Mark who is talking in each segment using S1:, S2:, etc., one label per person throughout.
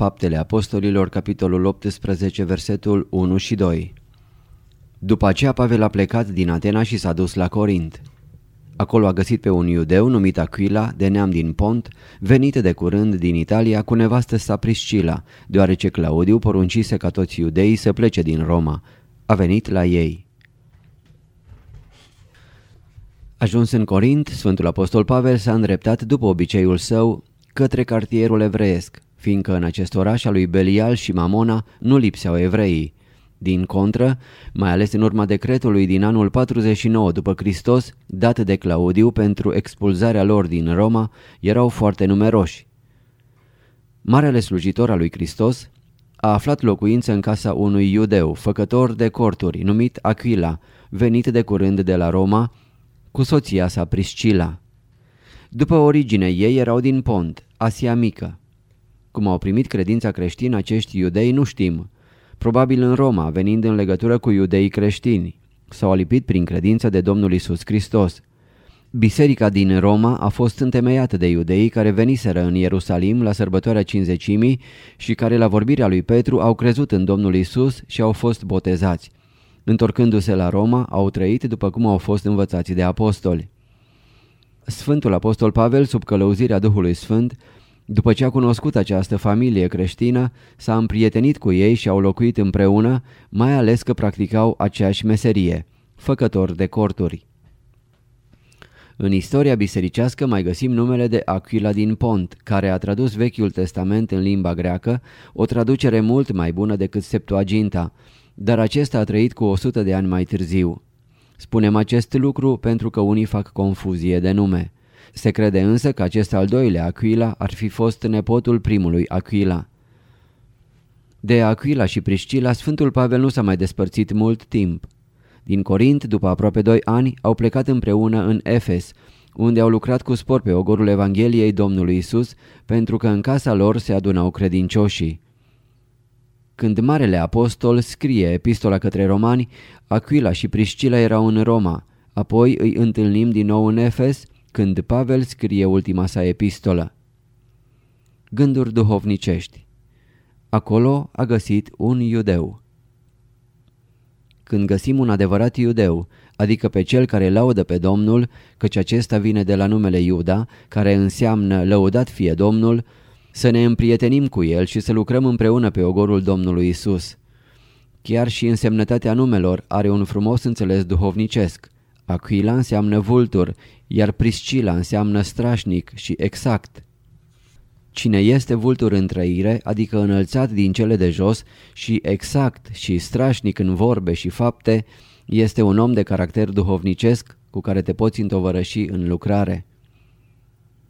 S1: Faptele Apostolilor, capitolul 18, versetul 1 și 2 După aceea Pavel a plecat din Atena și s-a dus la Corint. Acolo a găsit pe un iudeu numit Aquila, de neam din Pont, venit de curând din Italia cu nevastă sa Priscila, deoarece Claudiu poruncise ca toți iudeii să plece din Roma. A venit la ei. Ajuns în Corint, Sfântul Apostol Pavel s-a îndreptat după obiceiul său către cartierul evreiesc, fiindcă în acest oraș al lui Belial și Mamona nu lipseau evreii. Din contră, mai ales în urma decretului din anul 49 după Hristos, dat de Claudiu pentru expulzarea lor din Roma, erau foarte numeroși. Marele slujitor al lui Hristos a aflat locuință în casa unui iudeu, făcător de corturi, numit Aquila, venit de curând de la Roma, cu soția sa Priscila. După origine ei erau din Pont, Asia Mică. Cum au primit credința creștină acești iudei nu știm, probabil în Roma, venind în legătură cu iudeii creștini. S-au alipit prin credință de Domnul Isus Hristos. Biserica din Roma a fost întemeiată de iudeii care veniseră în Ierusalim la sărbătoarea cinzecimii și care la vorbirea lui Petru au crezut în Domnul Isus și au fost botezați. Întorcându-se la Roma, au trăit după cum au fost învățați de apostoli. Sfântul Apostol Pavel, sub călăuzirea Duhului Sfânt, după ce a cunoscut această familie creștină, s-a împrietenit cu ei și au locuit împreună, mai ales că practicau aceeași meserie, făcători de corturi. În istoria bisericească mai găsim numele de Aquila din Pont, care a tradus Vechiul Testament în limba greacă, o traducere mult mai bună decât Septuaginta, dar acesta a trăit cu 100 de ani mai târziu. Spunem acest lucru pentru că unii fac confuzie de nume. Se crede însă că acest al doilea Aquila ar fi fost nepotul primului Aquila. De Aquila și Priscila, Sfântul Pavel nu s-a mai despărțit mult timp. Din Corint, după aproape doi ani, au plecat împreună în Efes, unde au lucrat cu spor pe ogorul Evangheliei Domnului Isus, pentru că în casa lor se adunau credincioșii. Când Marele Apostol scrie epistola către romani, Aquila și Priscila erau în Roma, apoi îi întâlnim din nou în Efes, când Pavel scrie ultima sa epistolă. Gânduri duhovnicești Acolo a găsit un iudeu. Când găsim un adevărat iudeu, adică pe cel care laudă pe Domnul, căci acesta vine de la numele Iuda, care înseamnă lăudat fie Domnul, să ne împrietenim cu el și să lucrăm împreună pe ogorul Domnului Isus. Chiar și însemnătatea numelor are un frumos înțeles duhovnicesc. Aquila înseamnă vultur, iar Priscila înseamnă strașnic și exact. Cine este vultur în trăire, adică înălțat din cele de jos și exact și strașnic în vorbe și fapte, este un om de caracter duhovnicesc cu care te poți întovărăși în lucrare.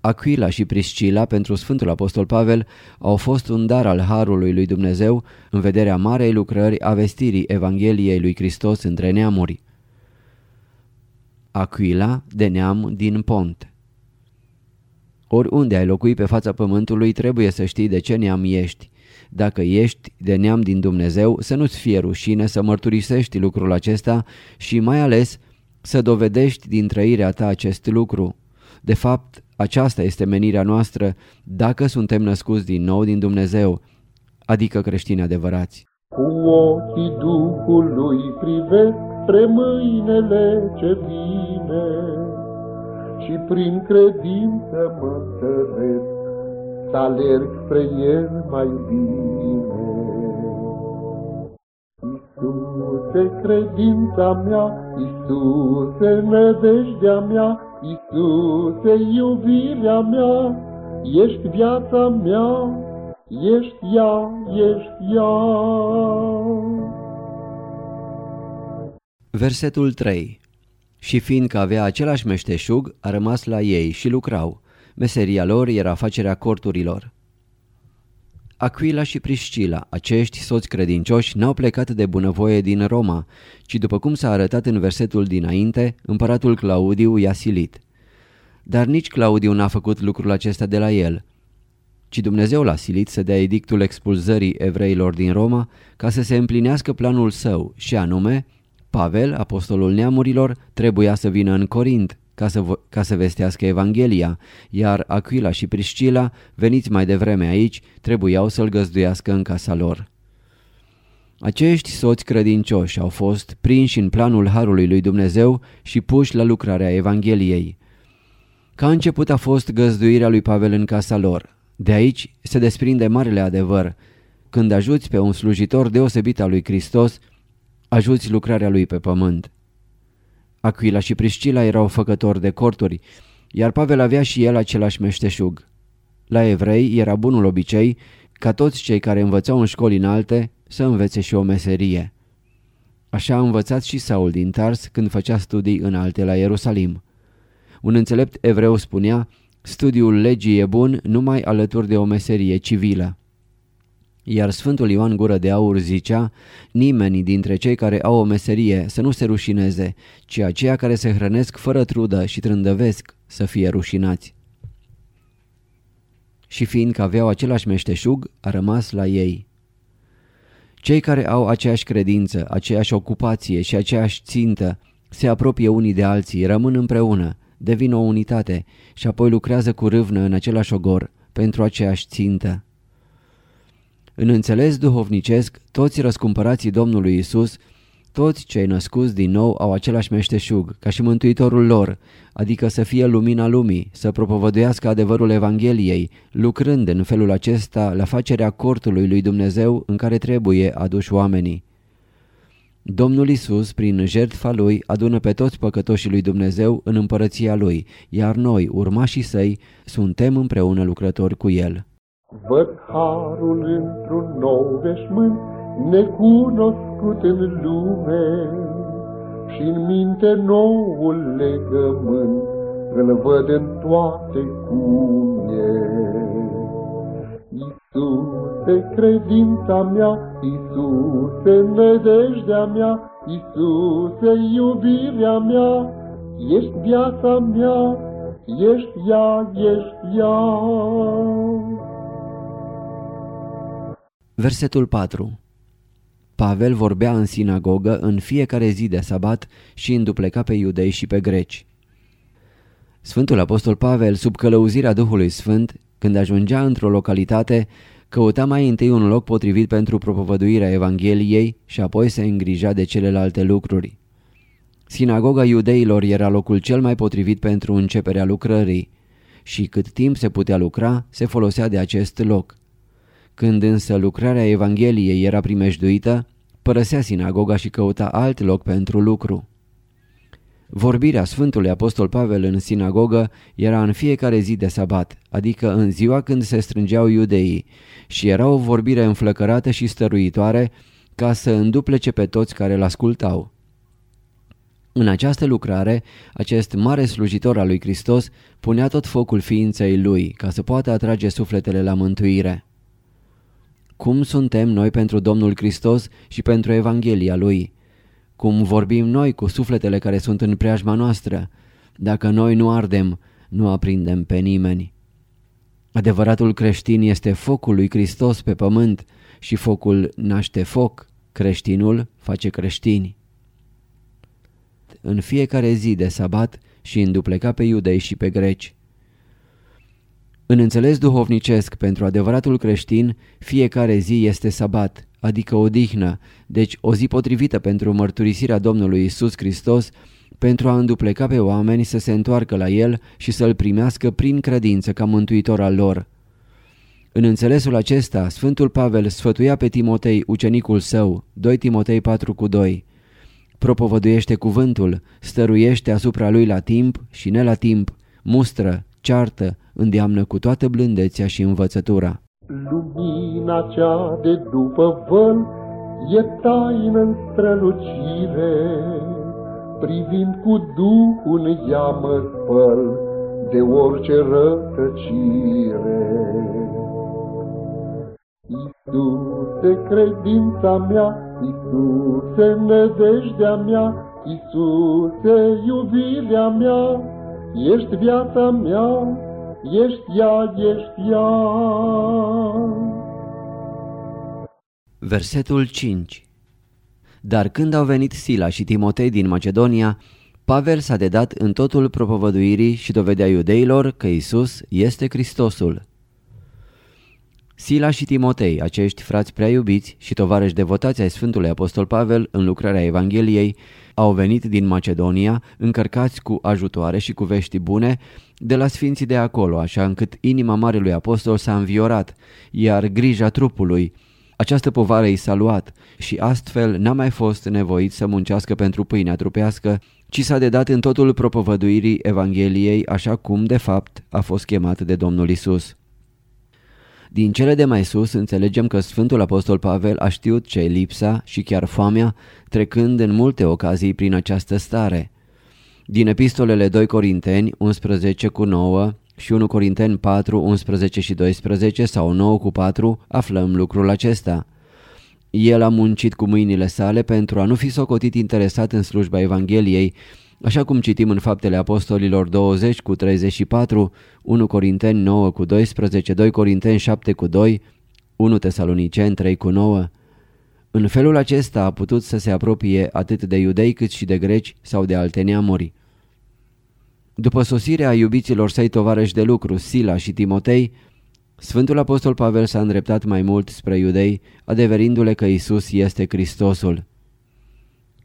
S1: Aquila și Priscila pentru Sfântul Apostol Pavel au fost un dar al Harului lui Dumnezeu în vederea marei lucrări a vestirii Evangheliei lui Hristos între neamuri. Aquila de neam din Pont Oriunde ai locui pe fața pământului trebuie să știi de ce neam ești. Dacă ești de neam din Dumnezeu, să nu-ți fie rușine să mărturisești lucrul acesta și mai ales să dovedești din trăirea ta acest lucru. De fapt, aceasta este menirea noastră dacă suntem născuți din nou din Dumnezeu, adică creștini adevărați.
S2: Cu ochii Duhului privesc spre mâinele ce vine și prin credință mă întăresc să alerg spre El mai bine. Iisuse, credința mea, Iisuse, nădejdea mea, Iisuse, iubirea mea, ești viața mea, ești ea, ești ea.
S1: Versetul 3 Și fiindcă avea același meșteșug, a rămas la ei și lucrau. Meseria lor era facerea corturilor. Aquila și Priscila, acești soți credincioși, n-au plecat de bunăvoie din Roma, ci după cum s-a arătat în versetul dinainte, împăratul Claudiu i-a silit. Dar nici Claudiu n-a făcut lucrul acesta de la el, ci Dumnezeu l-a silit să dea edictul expulzării evreilor din Roma ca să se împlinească planul său și anume, Pavel, apostolul neamurilor, trebuia să vină în Corint ca să, ca să vestească Evanghelia, iar Aquila și Priscila, veniți mai devreme aici, trebuiau să-l găzduiască în casa lor. Acești soți credincioși au fost prinși în planul Harului lui Dumnezeu și puși la lucrarea Evangheliei. Ca început a fost găzduirea lui Pavel în casa lor. De aici se desprinde marele adevăr. Când ajuți pe un slujitor deosebit al lui Hristos, ajuți lucrarea lui pe pământ. Aquila și Priscila erau făcători de corturi, iar Pavel avea și el același meșteșug. La evrei era bunul obicei ca toți cei care învățau în școli înalte să învețe și o meserie. Așa a învățat și Saul din Tars când făcea studii înalte la Ierusalim. Un înțelept evreu spunea, studiul legii e bun numai alături de o meserie civilă. Iar Sfântul Ioan Gură de Aur zicea, nimeni dintre cei care au o meserie să nu se rușineze, ci aceia care se hrănesc fără trudă și trândăvesc să fie rușinați. Și fiindcă aveau același meșteșug, a rămas la ei. Cei care au aceeași credință, aceeași ocupație și aceeași țintă, se apropie unii de alții, rămân împreună, devin o unitate și apoi lucrează cu râvnă în același ogor, pentru aceeași țintă. În înțeles duhovnicesc, toți răscumpărații Domnului Isus, toți cei născuți din nou au același meșteșug, ca și mântuitorul lor, adică să fie lumina lumii, să propovăduiască adevărul Evangheliei, lucrând în felul acesta la facerea cortului lui Dumnezeu în care trebuie aduși oamenii. Domnul Isus, prin jertfa lui, adună pe toți păcătoșii lui Dumnezeu în împărăția lui, iar noi, urmașii săi, suntem împreună lucrători cu el.
S2: Văd harul într-un nou veșmânt, necunoscut în lume, și în minte noul legământ, îl văd în toate cum e. Iisuse, credința mea, Iisuse, nedejdea mea, Iisuse, iubirea mea, ești viața mea, ești ea, ești ea.
S1: Versetul 4 Pavel vorbea în sinagogă în fiecare zi de sabat și îndupleca pe iudei și pe greci. Sfântul Apostol Pavel, sub călăuzirea Duhului Sfânt, când ajungea într-o localitate, căuta mai întâi un loc potrivit pentru propovăduirea Evangheliei și apoi se îngrija de celelalte lucruri. Sinagoga iudeilor era locul cel mai potrivit pentru începerea lucrării și cât timp se putea lucra, se folosea de acest loc. Când însă lucrarea Evangheliei era primejduită, părăsea sinagoga și căuta alt loc pentru lucru. Vorbirea Sfântului Apostol Pavel în sinagogă era în fiecare zi de sabat, adică în ziua când se strângeau iudeii, și era o vorbire înflăcărată și stăruitoare ca să înduplece pe toți care îl ascultau. În această lucrare, acest mare slujitor al lui Hristos punea tot focul ființei lui ca să poată atrage sufletele la mântuire. Cum suntem noi pentru Domnul Hristos și pentru Evanghelia Lui? Cum vorbim noi cu sufletele care sunt în preajma noastră? Dacă noi nu ardem, nu aprindem pe nimeni. Adevăratul creștin este focul lui Hristos pe pământ și focul naște foc, creștinul face creștini. În fiecare zi de sabat și îndupleca pe iudei și pe greci. În înțeles duhovnicesc, pentru adevăratul creștin, fiecare zi este sabat, adică odihnă, deci o zi potrivită pentru mărturisirea Domnului Isus Hristos, pentru a îndupleca pe oameni să se întoarcă la El și să-L primească prin credință ca mântuitor al lor. În înțelesul acesta, Sfântul Pavel sfătuia pe Timotei, ucenicul său, 2 Timotei 4 cu 2. Propovăduiește cuvântul, stăruiește asupra lui la timp și ne la timp, mustră, ceartă, îndeamnă cu toată blândețea și învățătura.
S2: Lumina cea de după văl e taină în strălucire, privind cu Duhul în ea mă spăl de orice rătăcire. Iisuse, credința mea, Iisuse, nădejdea mea, Iisuse, iubirea mea, ești viața mea, ești ea, ești ea.
S1: Versetul 5 Dar când au venit Sila și Timotei din Macedonia, Pavel s-a dedat în totul propovăduirii și dovedea iudeilor că Isus este Hristosul. Sila și Timotei, acești frați prea iubiți și tovarăși devotați ai Sfântului Apostol Pavel în lucrarea Evangheliei, au venit din Macedonia, încărcați cu ajutoare și cu vești bune de la sfinții de acolo, așa încât inima Marelui Apostol s-a înviorat, iar grija trupului, această povară i s-a luat și astfel n-a mai fost nevoit să muncească pentru pâinea trupească, ci s-a dedat în totul propovăduirii Evangheliei așa cum, de fapt, a fost chemat de Domnul Isus. Din cele de mai sus înțelegem că Sfântul Apostol Pavel a știut ce lipsa și chiar foamea, trecând în multe ocazii prin această stare. Din epistolele 2 Corinteni 11 cu 9 și 1 Corinteni 4, 11 și 12 sau 9 cu 4 aflăm lucrul acesta. El a muncit cu mâinile sale pentru a nu fi socotit interesat în slujba Evangheliei, Așa cum citim în Faptele Apostolilor 20 cu 34, 1 Corinteni 9 cu 12, 2 Corinteni 7 cu 2, 1 Tesaloniceni 3 cu 9. În felul acesta a putut să se apropie atât de iudei cât și de greci sau de alte neamuri. După sosirea iubiților săi tovarăși de lucru, Sila și Timotei, Sfântul Apostol Pavel s-a îndreptat mai mult spre iudei, adeverindu-le că Isus este Hristosul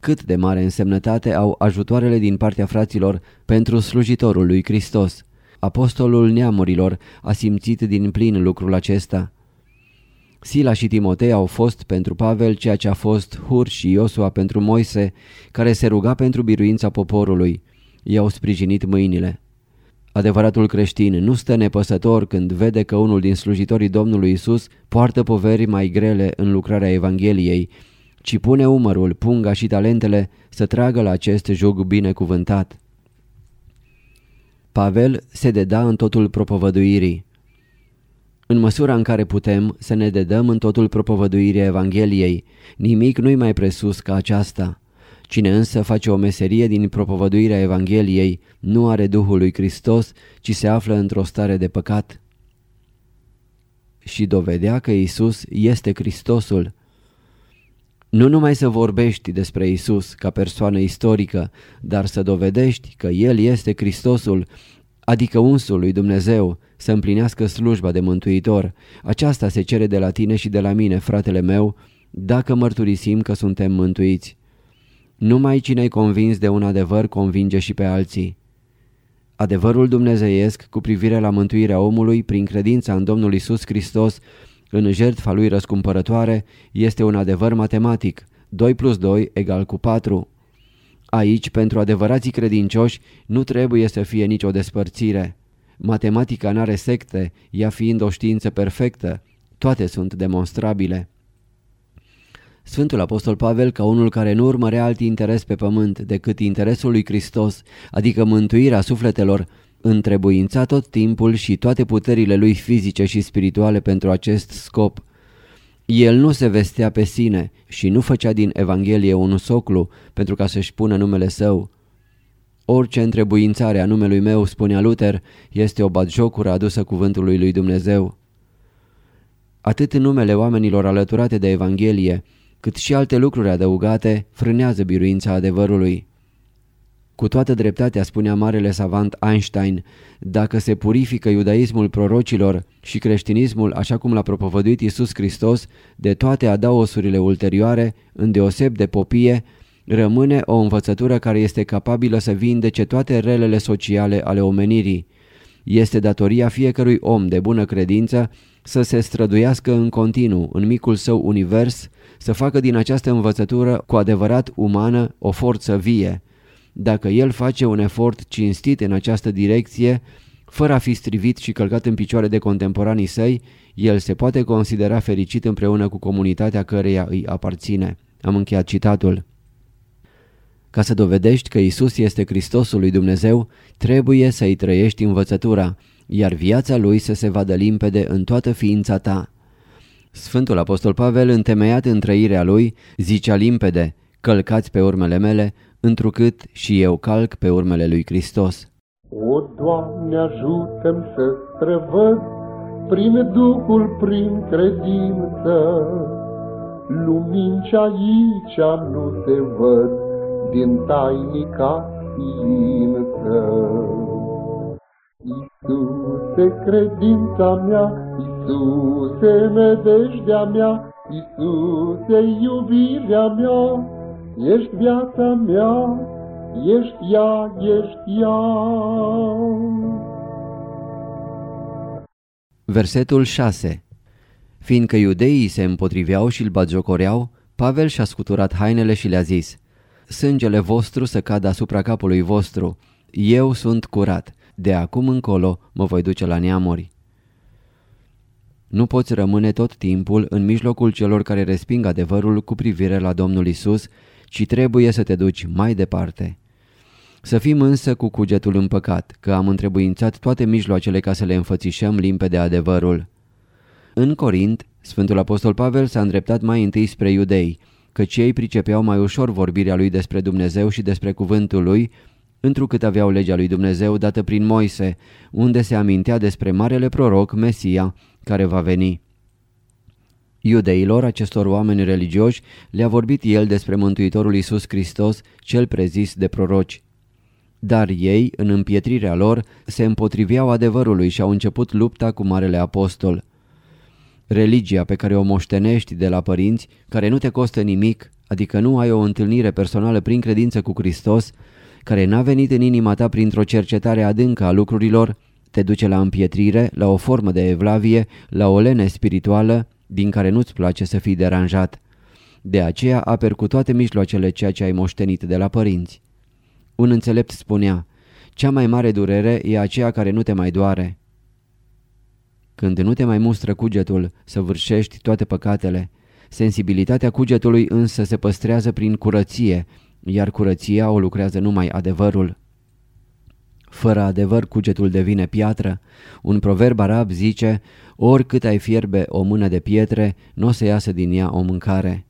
S1: cât de mare însemnătate au ajutoarele din partea fraților pentru slujitorul lui Hristos. Apostolul neamurilor a simțit din plin lucrul acesta. Sila și Timotei au fost pentru Pavel ceea ce a fost Hur și Iosua pentru Moise, care se ruga pentru biruința poporului. I-au sprijinit mâinile. Adevăratul creștin nu stă nepăsător când vede că unul din slujitorii Domnului Isus poartă poveri mai grele în lucrarea Evangheliei, ci pune umărul, punga și talentele să tragă la acest jug binecuvântat. Pavel se deda în totul propovăduirii. În măsura în care putem să ne dedăm în totul propovăduirii Evangheliei, nimic nu-i mai presus ca aceasta. Cine însă face o meserie din propovăduirea Evangheliei nu are Duhul lui Hristos, ci se află într-o stare de păcat. Și dovedea că Isus este Hristosul, nu numai să vorbești despre Isus ca persoană istorică, dar să dovedești că El este Hristosul, adică unsul lui Dumnezeu, să împlinească slujba de mântuitor. Aceasta se cere de la tine și de la mine, fratele meu, dacă mărturisim că suntem mântuiți. Numai cine-i convins de un adevăr convinge și pe alții. Adevărul dumnezeiesc cu privire la mântuirea omului prin credința în Domnul Isus Hristos în jertfa lui răscumpărătoare este un adevăr matematic, 2 plus 2 egal cu 4. Aici, pentru adevărații credincioși, nu trebuie să fie nicio despărțire. Matematica n-are secte, ea fiind o știință perfectă, toate sunt demonstrabile. Sfântul Apostol Pavel, ca unul care nu urmărea alt interes pe pământ decât interesul lui Hristos, adică mântuirea sufletelor, întrebuința tot timpul și toate puterile lui fizice și spirituale pentru acest scop. El nu se vestea pe sine și nu făcea din Evanghelie un soclu pentru ca să-și pună numele său. Orice întrebuințare a numelui meu, spunea Luther, este o batjocură adusă cuvântului lui Dumnezeu. Atât numele oamenilor alăturate de Evanghelie, cât și alte lucruri adăugate, frânează biruința adevărului. Cu toată dreptatea spunea marele savant Einstein, dacă se purifică iudaismul prorocilor și creștinismul așa cum l-a propovăduit Iisus Hristos de toate adaosurile ulterioare, îndeoseb de popie, rămâne o învățătură care este capabilă să vindece toate relele sociale ale omenirii. Este datoria fiecărui om de bună credință să se străduiască în continuu în micul său univers, să facă din această învățătură cu adevărat umană o forță vie. Dacă el face un efort cinstit în această direcție, fără a fi strivit și călcat în picioare de contemporanii săi, el se poate considera fericit împreună cu comunitatea căreia îi aparține. Am încheiat citatul. Ca să dovedești că Isus este Hristosul lui Dumnezeu, trebuie să-i trăiești învățătura, iar viața lui să se vadă limpede în toată ființa ta. Sfântul Apostol Pavel, întemeiat în trăirea lui, zicea limpede, călcați pe urmele mele, întrucât și eu calc pe urmele lui Hristos.
S2: O, Doamne, ajută să străvăd prin Duhul, prin credință, lumini ce aici nu se văd din tainica ființă. Iisuse, credința mea, Iisuse, nădejdea mea, Iisuse, iubirea mea, ești viața mea, ești ea, ești ea.
S1: Versetul 6 Fiindcă iudeii se împotriveau și îl bagiocoreau, Pavel și-a scuturat hainele și le-a zis, Sângele vostru să cadă asupra capului vostru, eu sunt curat, de acum încolo mă voi duce la neamuri. Nu poți rămâne tot timpul în mijlocul celor care resping adevărul cu privire la Domnul Isus, ci trebuie să te duci mai departe. Să fim însă cu cugetul împăcat, că am întrebuințat toate mijloacele ca să le înfățișăm limpede adevărul. În Corint, Sfântul Apostol Pavel s-a îndreptat mai întâi spre iudei, căci ei pricepeau mai ușor vorbirea lui despre Dumnezeu și despre cuvântul lui, întrucât aveau legea lui Dumnezeu dată prin Moise, unde se amintea despre marele proroc, Mesia, care va veni. Iudeilor, acestor oameni religioși, le-a vorbit el despre Mântuitorul Iisus Hristos, cel prezis de proroci. Dar ei, în împietrirea lor, se împotriveau adevărului și au început lupta cu Marele Apostol. Religia pe care o moștenești de la părinți, care nu te costă nimic, adică nu ai o întâlnire personală prin credință cu Hristos, care n-a venit în inima ta printr-o cercetare adâncă a lucrurilor, te duce la împietrire, la o formă de evlavie, la o lene spirituală, din care nu-ți place să fii deranjat. De aceea aper cu toate mijloacele ceea ce ai moștenit de la părinți. Un înțelept spunea, cea mai mare durere e aceea care nu te mai doare. Când nu te mai mustră cugetul, să vârșești toate păcatele. Sensibilitatea cugetului însă se păstrează prin curăție, iar curăția o lucrează numai adevărul. Fără adevăr cugetul devine piatră. Un proverb arab zice, oricât ai fierbe o mână de pietre, nu o să iasă din ea o mâncare.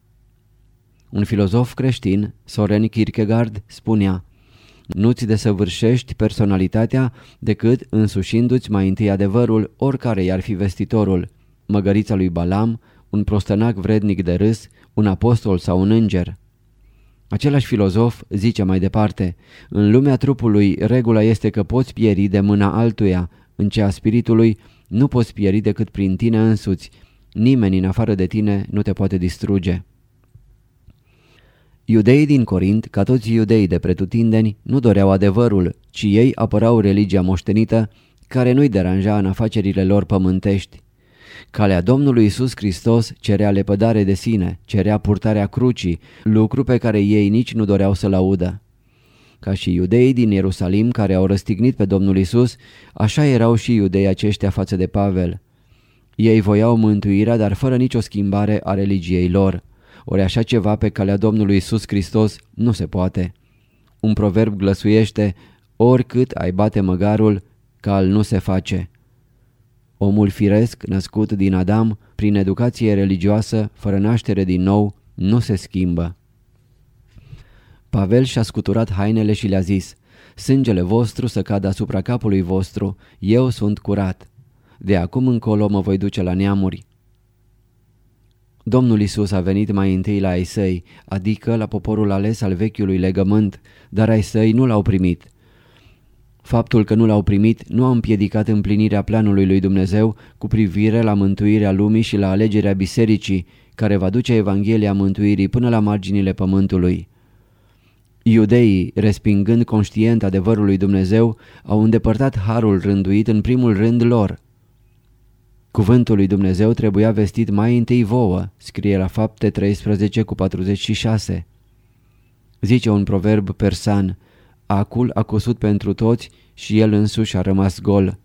S1: Un filozof creștin, Soren Kierkegaard, spunea, nu-ți desăvârșești personalitatea decât însușindu-ți mai întâi adevărul oricare i-ar fi vestitorul, măgărița lui Balam, un prostănac vrednic de râs, un apostol sau un înger. Același filozof zice mai departe, în lumea trupului regula este că poți pieri de mâna altuia, în cea spiritului nu poți pieri decât prin tine însuți, nimeni în afară de tine nu te poate distruge. Iudeii din Corint, ca toți iudeii de pretutindeni, nu doreau adevărul, ci ei apărau religia moștenită, care nu-i deranja în afacerile lor pământești. Calea Domnului Isus Hristos cerea lepădare de sine, cerea purtarea crucii, lucru pe care ei nici nu doreau să-l audă. Ca și iudeii din Ierusalim care au răstignit pe Domnul Isus, așa erau și iudeii aceștia față de Pavel. Ei voiau mântuirea, dar fără nicio schimbare a religiei lor. Ori așa ceva pe calea Domnului Isus Hristos nu se poate. Un proverb glăsuiește, oricât ai bate măgarul, cal nu se face. Omul firesc, născut din Adam, prin educație religioasă, fără naștere din nou, nu se schimbă. Pavel și-a scuturat hainele și le-a zis, Sângele vostru să cadă asupra capului vostru, eu sunt curat. De acum încolo mă voi duce la neamuri. Domnul Isus a venit mai întâi la ai săi, adică la poporul ales al vechiului legământ, dar ai săi nu l-au primit. Faptul că nu l-au primit nu a împiedicat împlinirea planului lui Dumnezeu cu privire la mântuirea lumii și la alegerea bisericii, care va duce Evanghelia mântuirii până la marginile pământului. Iudeii, respingând conștient adevărul lui Dumnezeu, au îndepărtat harul rânduit în primul rând lor. Cuvântul lui Dumnezeu trebuia vestit mai întâi vouă, scrie la fapte 13 cu 46. Zice un proverb persan, acul a cusut pentru toți și el însuși a rămas gol.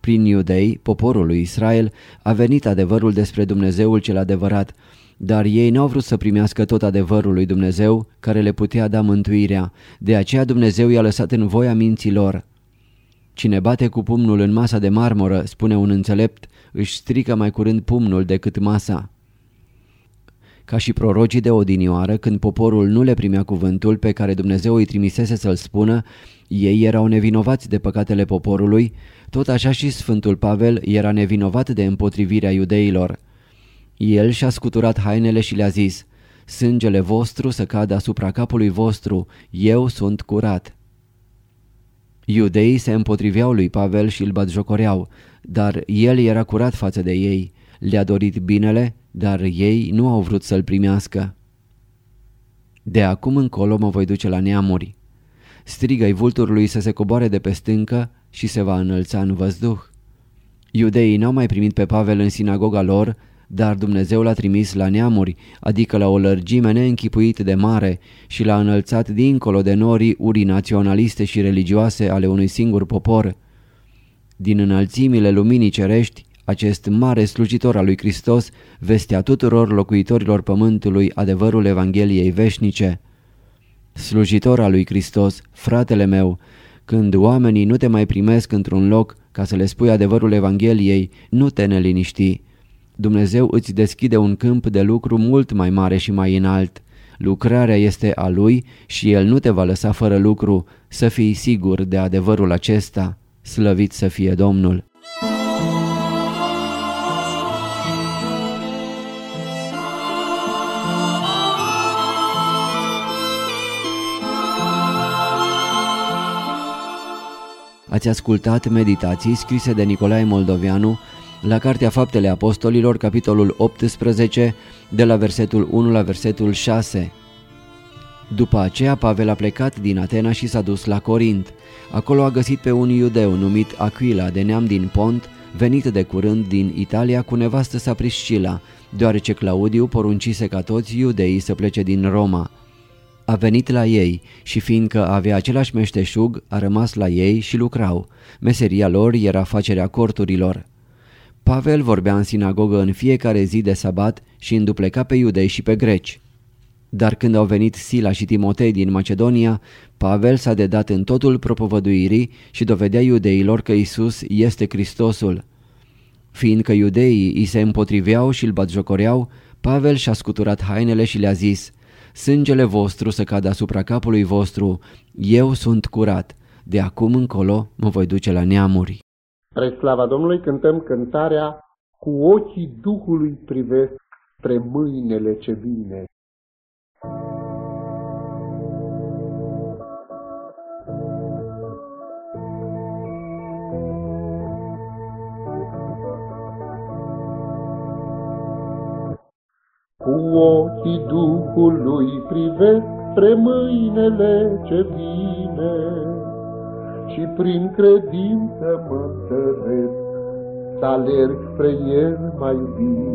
S1: Prin iudei, poporul lui Israel, a venit adevărul despre Dumnezeul cel adevărat, dar ei n-au vrut să primească tot adevărul lui Dumnezeu care le putea da mântuirea, de aceea Dumnezeu i-a lăsat în voia minților. Cine bate cu pumnul în masa de marmură, spune un înțelept, își strică mai curând pumnul decât masa. Ca și prorocii de odinioară, când poporul nu le primea cuvântul pe care Dumnezeu îi trimisese să-l spună, ei erau nevinovați de păcatele poporului, tot așa și Sfântul Pavel era nevinovat de împotrivirea iudeilor. El și-a scuturat hainele și le-a zis, Sângele vostru să cadă asupra capului vostru, eu sunt curat. Iudeii se împotriveau lui Pavel și îl batjocoreau, dar el era curat față de ei, le-a dorit binele, dar ei nu au vrut să-l primească. De acum încolo mă voi duce la neamuri. Strigă-i vulturului să se coboare de pe stâncă și se va înălța în văzduh. Iudeii n-au mai primit pe Pavel în sinagoga lor, dar Dumnezeu l-a trimis la neamuri, adică la o lărgime neînchipuit de mare și l-a înălțat dincolo de norii uri naționaliste și religioase ale unui singur popor. Din înălțimile luminii cerești, acest mare slujitor al lui Hristos vestea tuturor locuitorilor pământului adevărul Evangheliei veșnice. Slujitor al lui Hristos, fratele meu, când oamenii nu te mai primesc într-un loc ca să le spui adevărul Evangheliei, nu te neliniști. Dumnezeu îți deschide un câmp de lucru mult mai mare și mai înalt. Lucrarea este a Lui și El nu te va lăsa fără lucru, să fii sigur de adevărul acesta. Slăvit să fie Domnul! Ați ascultat meditații scrise de Nicolae Moldovianu la Cartea Faptele Apostolilor, capitolul 18, de la versetul 1 la versetul 6. După aceea Pavel a plecat din Atena și s-a dus la Corint. Acolo a găsit pe un iudeu numit Aquila de neam din Pont, venit de curând din Italia cu nevastă sa Priscila, deoarece Claudiu poruncise ca toți iudeii să plece din Roma. A venit la ei și fiindcă avea același meșteșug, a rămas la ei și lucrau. Meseria lor era facerea corturilor. Pavel vorbea în sinagogă în fiecare zi de sabat și îndupleca pe iudei și pe greci. Dar când au venit Sila și Timotei din Macedonia, Pavel s-a dedat în totul propovăduirii și dovedea iudeilor că Isus este Hristosul. Fiindcă iudeii îi se împotriveau și îl batjocoreau, Pavel și-a scuturat hainele și le-a zis, Sângele vostru să cadă asupra capului vostru, eu sunt curat, de acum încolo mă voi duce la neamuri.
S2: Spre slava Domnului cântăm cântarea Cu ochii Duhului privesc spre mâinele ce vine. Cu ochii Duhului privesc spre mâinele ce vine, și prin credință mă întăresc, să alerg spre El mai bine.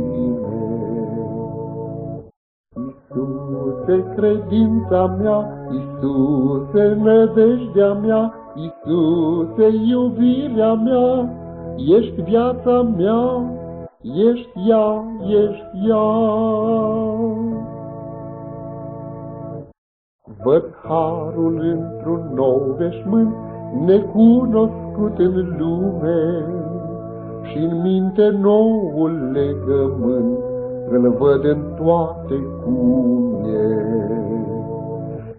S2: Iisuse, credința mea, Iisuse, nădejdea mea, Iisuse, iubirea mea, ești viața mea, ești ea, ești ea. Văd harul într-un nou veșmânt, necunoscut în lume, și în minte noul legământ îl văd în toate cum e.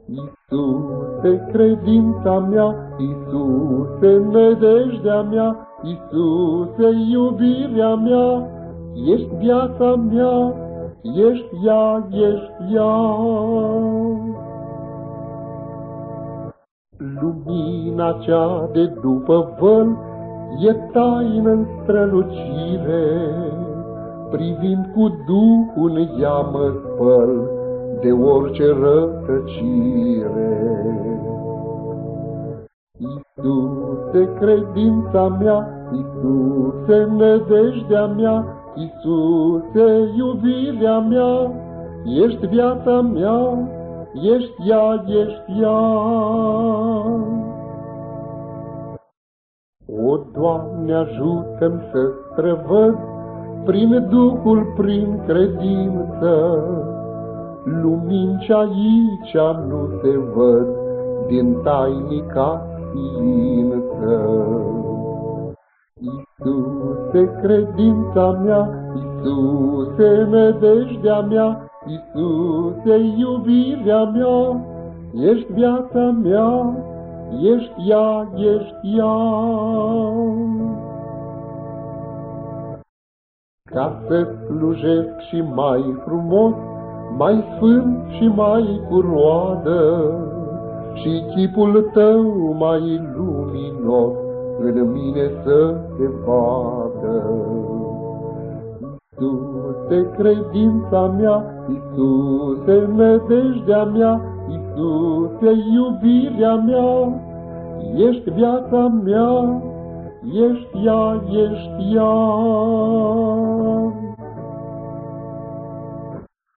S2: Iisuse, credința mea, Iisuse, nădejdea mea, Iisuse, iubirea mea, ești viața mea, ești ea, ești ea. Lumina cea de după văl e taină în strălucire, Privind cu Duhul ea mă spăl de orice rătăcire. Iisuse, credința mea, Iisuse, nădejdea mea, Iisuse, iubirea mea, Ești viața mea, ești ea, ești ea. O, Doamne, ajută-mi să străvăd prin Duhul, prin credință, lumini ce aici nu se văd din tainica ființă. Iisuse, credința mea, Iisuse, nădejdea mea, Iisuse, iubirea mea, ești viața mea, ești ea, ești ea. Ca să slujesc și mai frumos, mai sfânt și mai curoadă, și chipul tău mai luminos în mine să se vadă. Iisuse, credința mea, Iisuse, nădejdea mea, Iisuse, iubirea mea, ești viața mea, ești ea, ești ea.